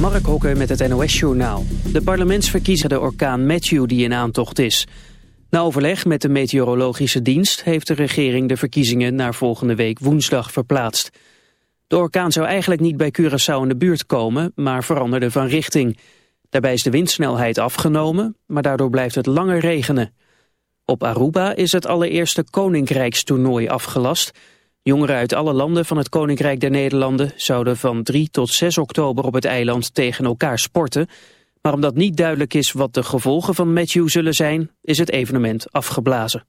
Mark Hokke met het NOS-journaal. De parlementsverkiezingen de orkaan Matthew die in aantocht is. Na overleg met de meteorologische dienst heeft de regering de verkiezingen naar volgende week woensdag verplaatst. De orkaan zou eigenlijk niet bij Curaçao in de buurt komen, maar veranderde van richting. Daarbij is de windsnelheid afgenomen, maar daardoor blijft het langer regenen. Op Aruba is het allereerste koninkrijkstoernooi afgelast... Jongeren uit alle landen van het Koninkrijk der Nederlanden zouden van 3 tot 6 oktober op het eiland tegen elkaar sporten. Maar omdat niet duidelijk is wat de gevolgen van Matthew zullen zijn, is het evenement afgeblazen.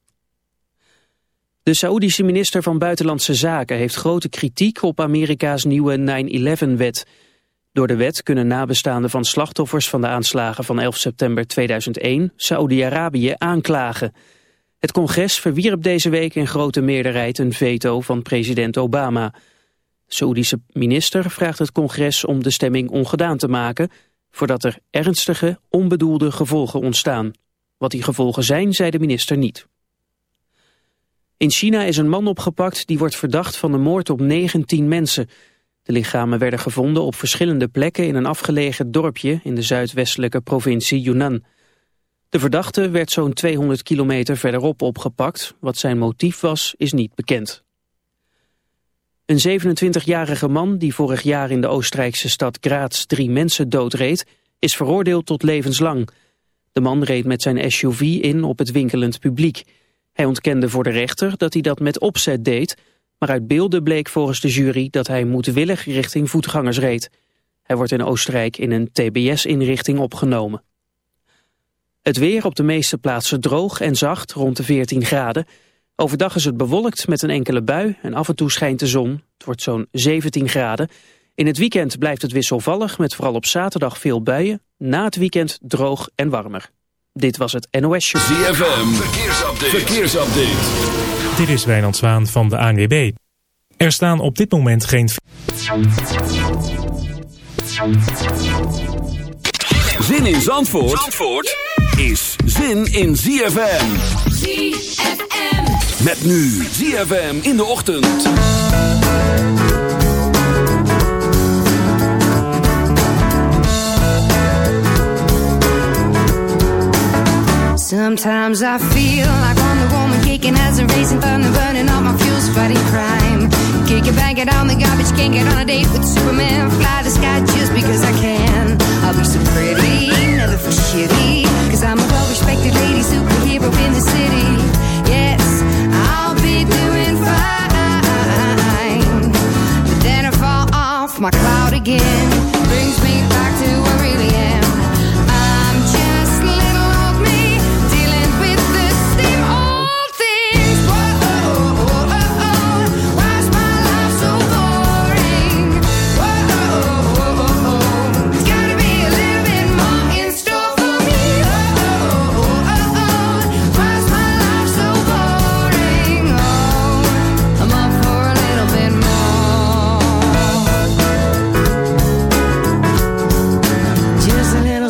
De Saoedische minister van Buitenlandse Zaken heeft grote kritiek op Amerika's nieuwe 9-11-wet. Door de wet kunnen nabestaanden van slachtoffers van de aanslagen van 11 september 2001 Saoedi-Arabië aanklagen. Het congres verwierp deze week in grote meerderheid een veto van president Obama. De Saoedische minister vraagt het congres om de stemming ongedaan te maken... voordat er ernstige, onbedoelde gevolgen ontstaan. Wat die gevolgen zijn, zei de minister niet. In China is een man opgepakt die wordt verdacht van de moord op 19 mensen. De lichamen werden gevonden op verschillende plekken in een afgelegen dorpje... in de zuidwestelijke provincie Yunnan... De verdachte werd zo'n 200 kilometer verderop opgepakt. Wat zijn motief was, is niet bekend. Een 27-jarige man die vorig jaar in de Oostenrijkse stad Graz drie mensen doodreed, is veroordeeld tot levenslang. De man reed met zijn SUV in op het winkelend publiek. Hij ontkende voor de rechter dat hij dat met opzet deed, maar uit beelden bleek volgens de jury dat hij moedwillig richting voetgangers reed. Hij wordt in Oostenrijk in een TBS-inrichting opgenomen. Het weer op de meeste plaatsen droog en zacht, rond de 14 graden. Overdag is het bewolkt met een enkele bui en af en toe schijnt de zon. Het wordt zo'n 17 graden. In het weekend blijft het wisselvallig met vooral op zaterdag veel buien. Na het weekend droog en warmer. Dit was het NOS Show. ZFM, verkeersupdate. verkeersupdate. Dit is Wijnand Zwaan van de ANWB. Er staan op dit moment geen... Zin in Zandvoort? Zandvoort? Is zin in ZFM. ZFM. Met nu ZFM in de ochtend. Sometimes I feel like I'm the woman kicking as a racing thunder, burning all my fuels, fighting crime. Kick it, bang it on the garbage, can't get on a date with Superman. Fly the sky just because I can. I'll be so pretty, never for shitty. I'm a well respected lady superhero in the city. Yes, I'll be doing fine. But then I fall off my cloud again. Brings me back to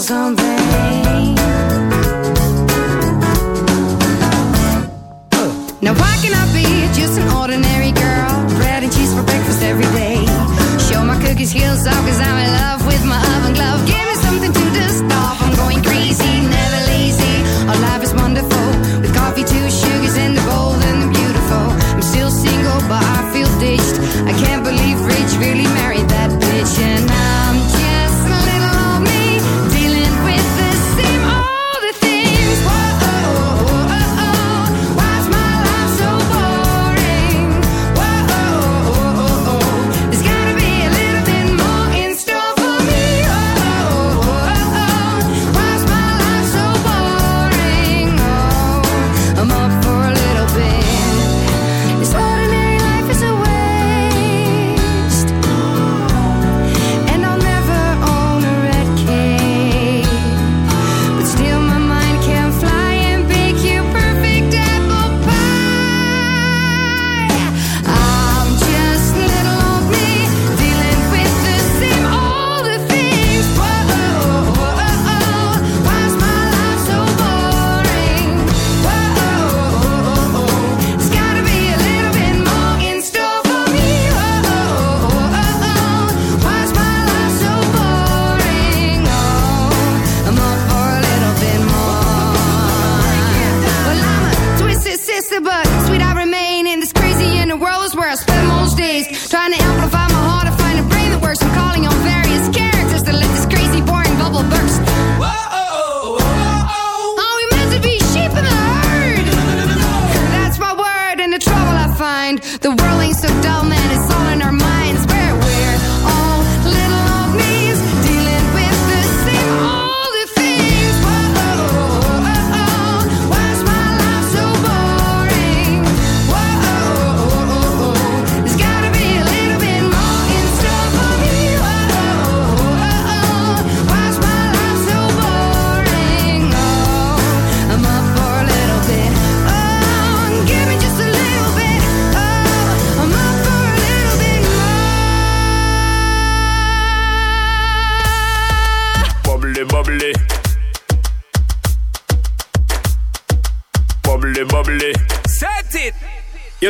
Now why can I be just an ordinary girl? Bread and cheese for breakfast every day. Show my cookie skills I'm in love with my oven glove. Give me something to. I'm going crazy, never lazy. Our life is wonderful. With coffee, two sugars the and beautiful. I'm still single but I feel ditched. I can't believe Rich really married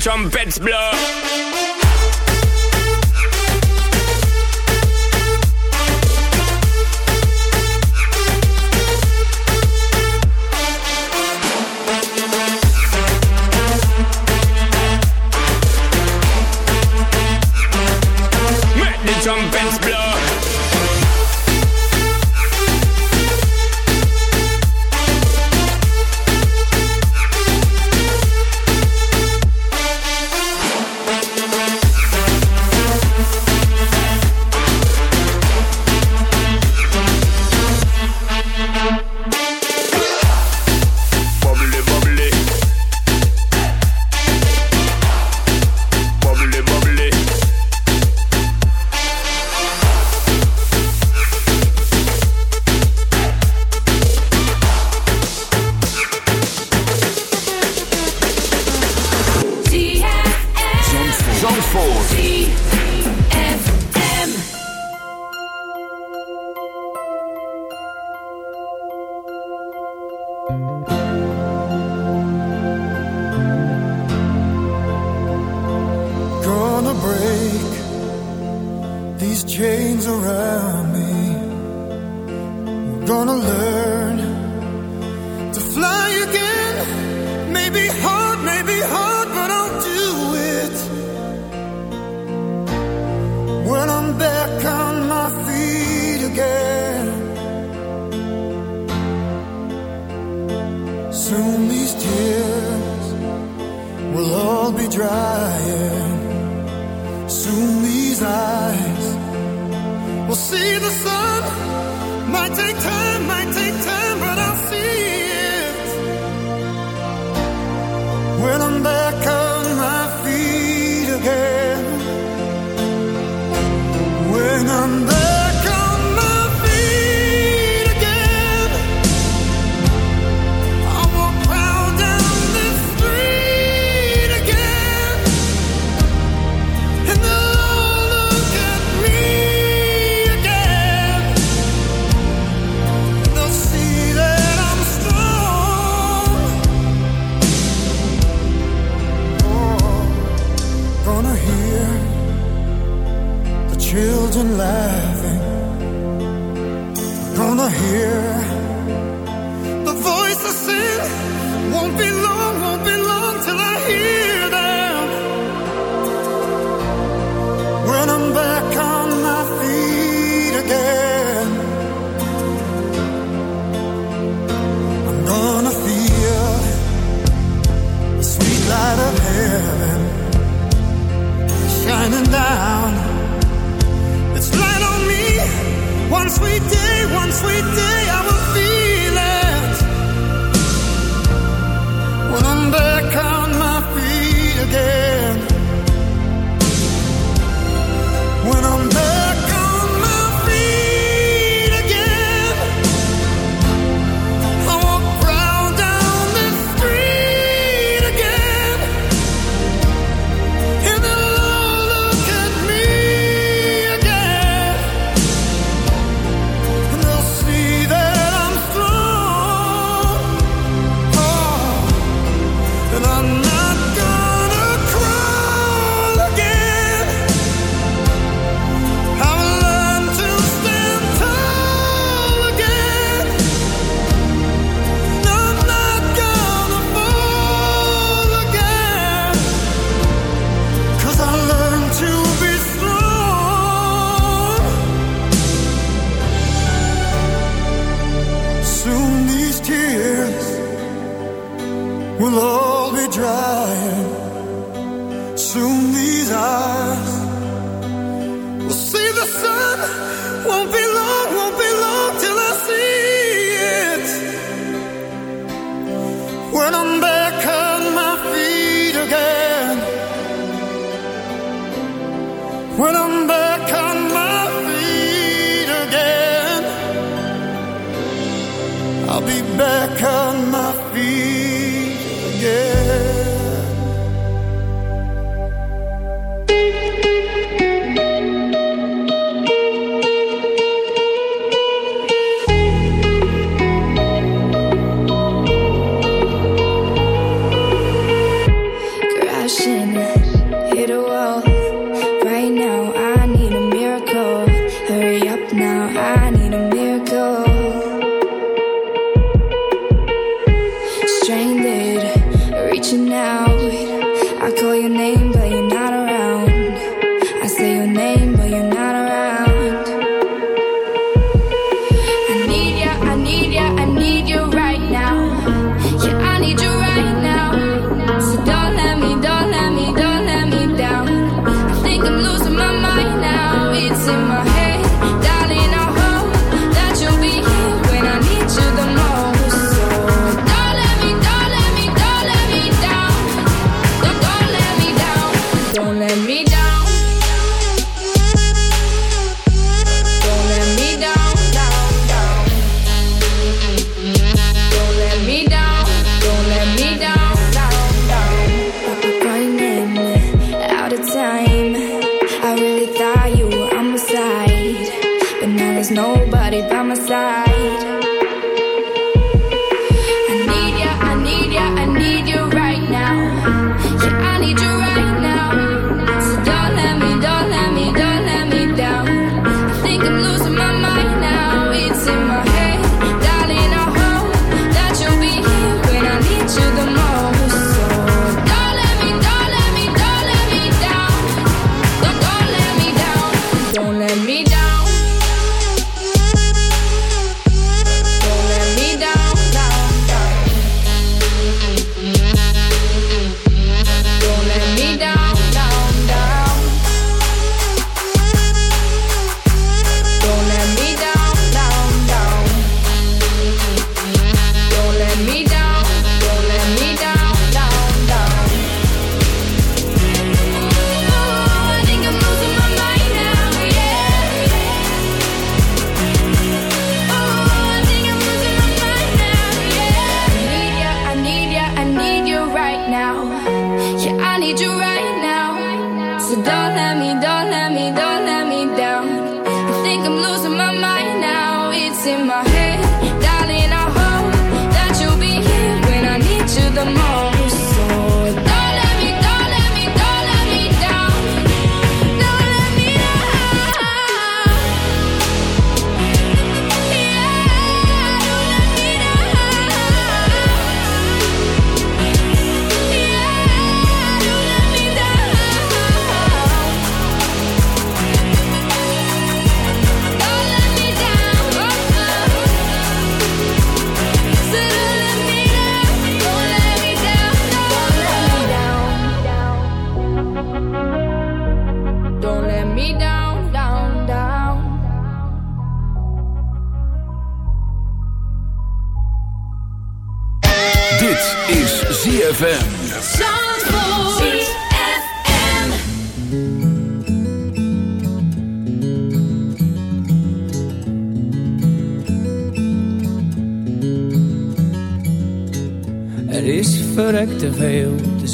Trumpets blow.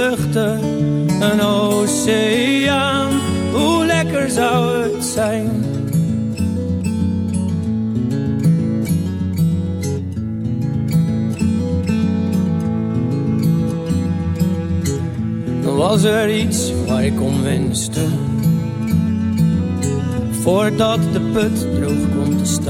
luchten, een oceaan, hoe lekker zou het zijn was er iets waar ik om wenste. Voordat de put droog komt te staan.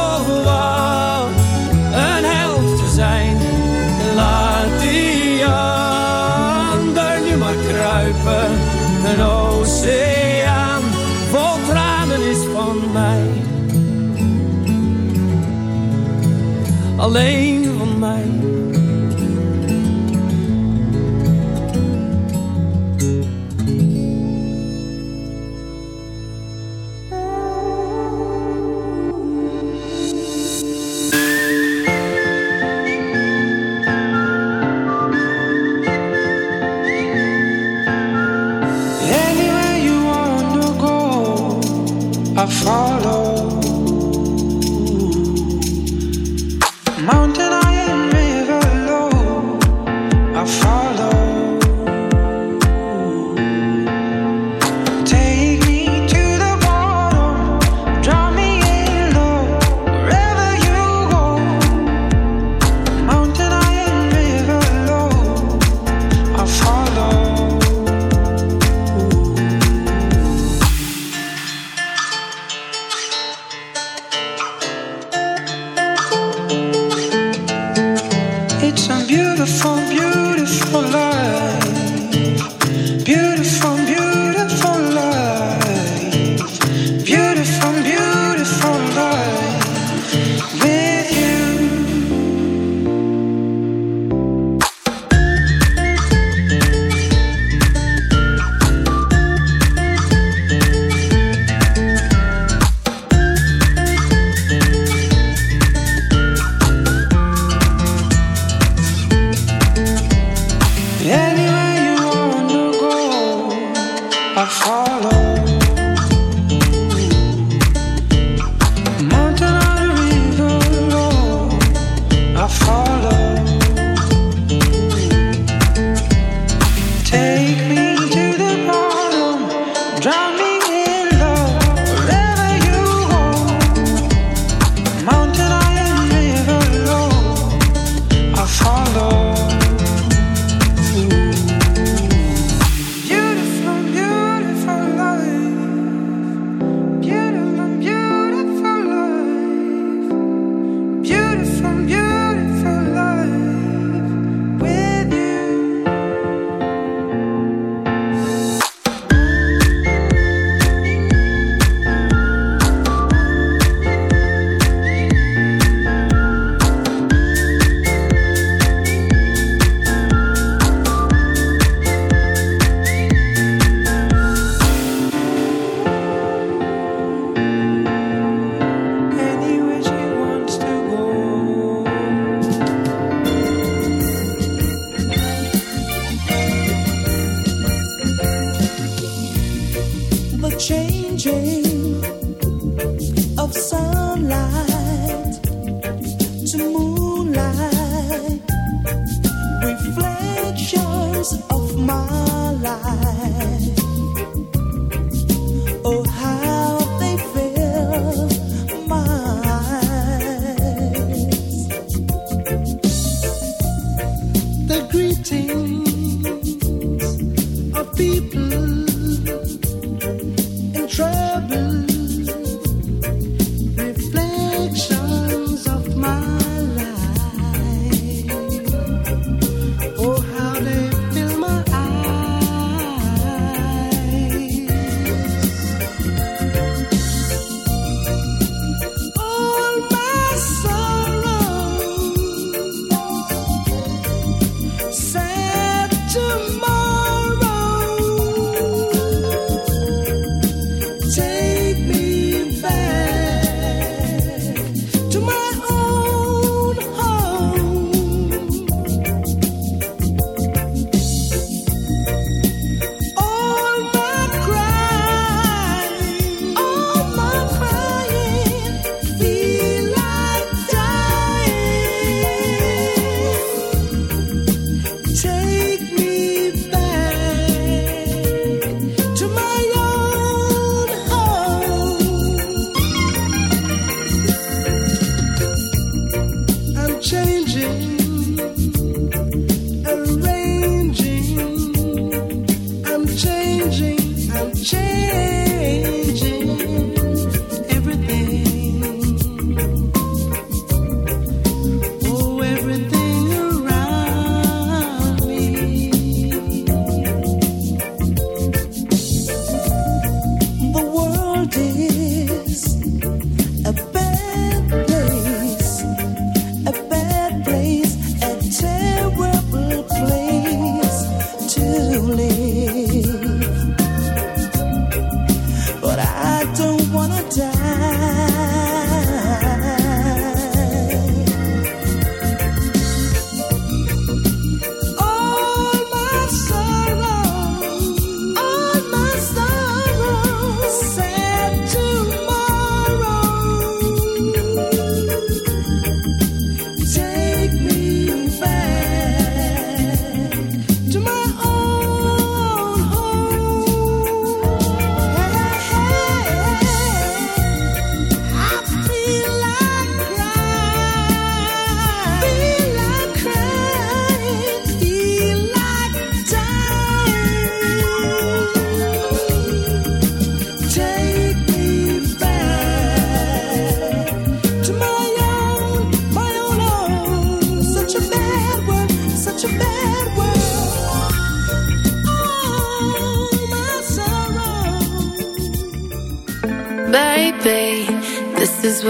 Alleen Anywhere you wanna go, I'll follow.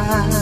哈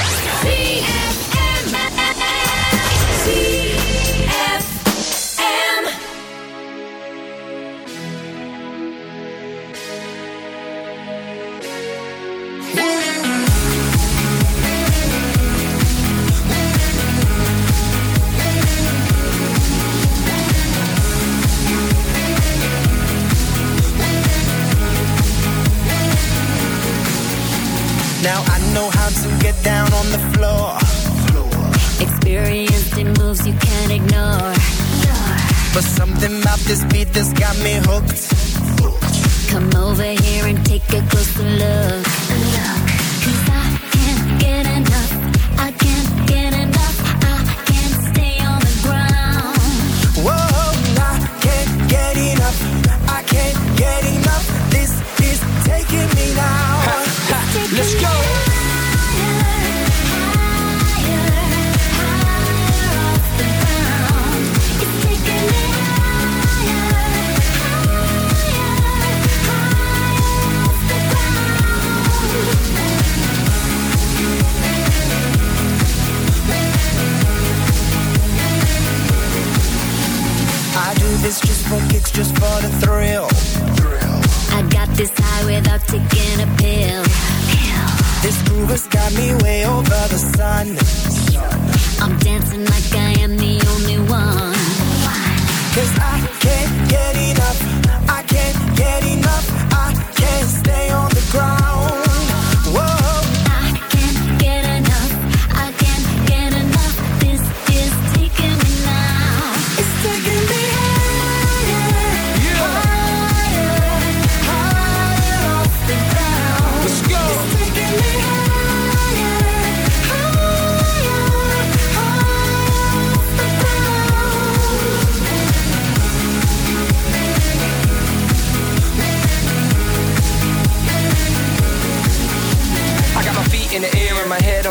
Way over the sun. I'm dancing like I am the only one. Cause I can't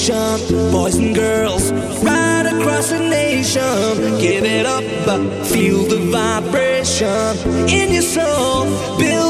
Foundation. Boys and girls, right across the nation. Give it up, feel the vibration in your soul. Build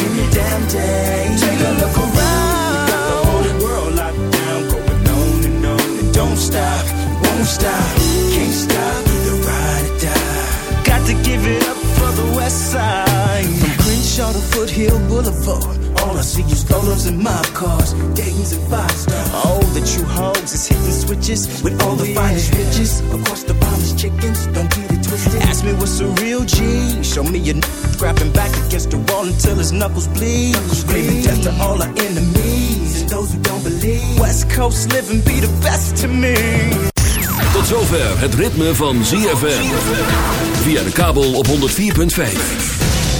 Take a look around. The whole world locked down, going on and on don't stop, won't stop, can't stop, either ride or die. Got to give it up for the West Side. From to Foothill Boulevard. I see is Lolos and mob cars, Dayton's and five stars. All the true hogs is hitting switches with all the finest bitches. Of course, the bomb chickens, don't get it twisted. Ask me what's a real G. Show me a n- grabbing back against the wall until his knuckles bleed. Screaming death to all our enemies and those who don't believe. West Coast living be the best to me. Tot zover het ritme van ZFM. Via de kabel op 104.5.